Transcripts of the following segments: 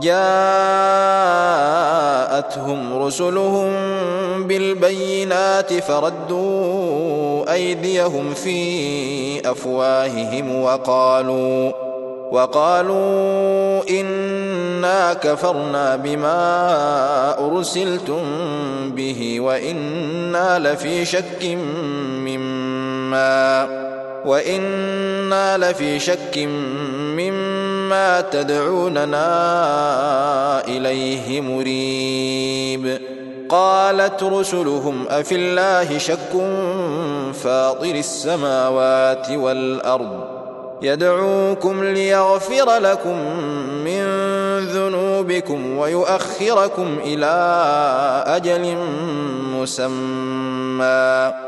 جاءتهم رسلهم بالبينات فردوا أيديهم في أفواههم وقالوا وقالوا إنا كفرنا بما أرسلتم به وإنا لفي شك مما وإنا لفي شك مما تدعوننا إليه مريب. قالت رسلهم أفي الله شك فاطر السماوات والأرض. يدعوكم ليغفر لكم من ذنوبكم ويؤخركم إلى أجل مسمى.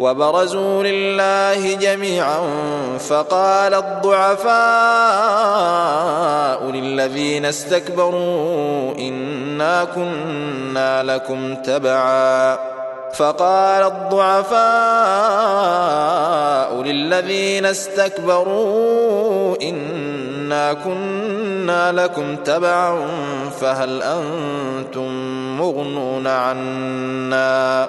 وبرزوا لله جميعا فقال الضعفاء للذين استكبروا إنا كنا لكم تبعا. فقال الضعفاء للذين استكبروا إنا كنا لكم تبعا فهل أنتم مغنون عنا؟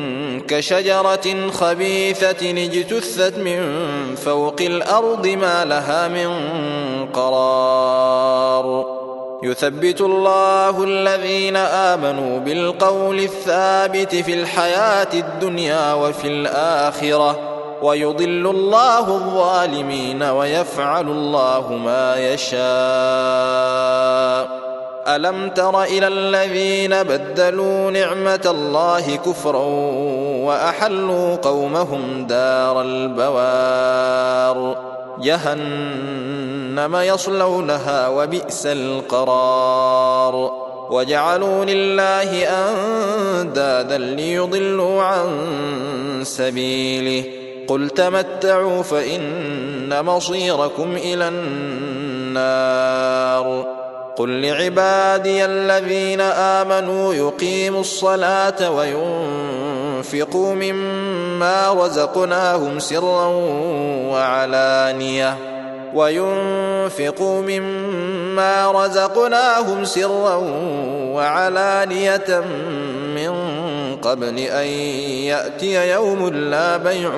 كشجرة خبيثة اجتثت من فوق الأرض ما لها من قرار. يثبت الله الذين آمنوا بالقول الثابت في الحياة الدنيا وفي الآخرة ويضل الله الظالمين ويفعل الله ما يشاء. ألم تر إلى الذين بدلوا نعمة الله كفرا وأحلوا قومهم دار البوار. جهنم يصلونها وبئس القرار. وجعلوا لله أندادا ليضلوا عن سبيله. قل تمتعوا فإن مصيركم إلى النار. قل لعبادي الذين آمنوا يقيموا الصلاة وينفقوا مما رزقناهم سرا وعلانية وينفقوا مما رزقناهم سرا وعلانية من قبل أن يأتي يوم لا بيع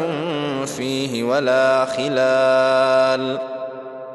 فيه ولا خلال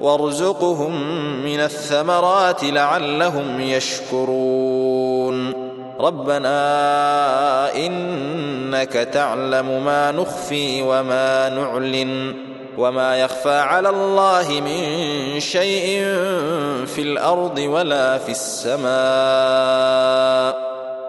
وارزقهم من الثمرات لعلهم يشكرون. ربنا إنك تعلم ما نخفي وما نعلن وما يخفى على الله من شيء في الأرض ولا في السماء.